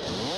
Bye.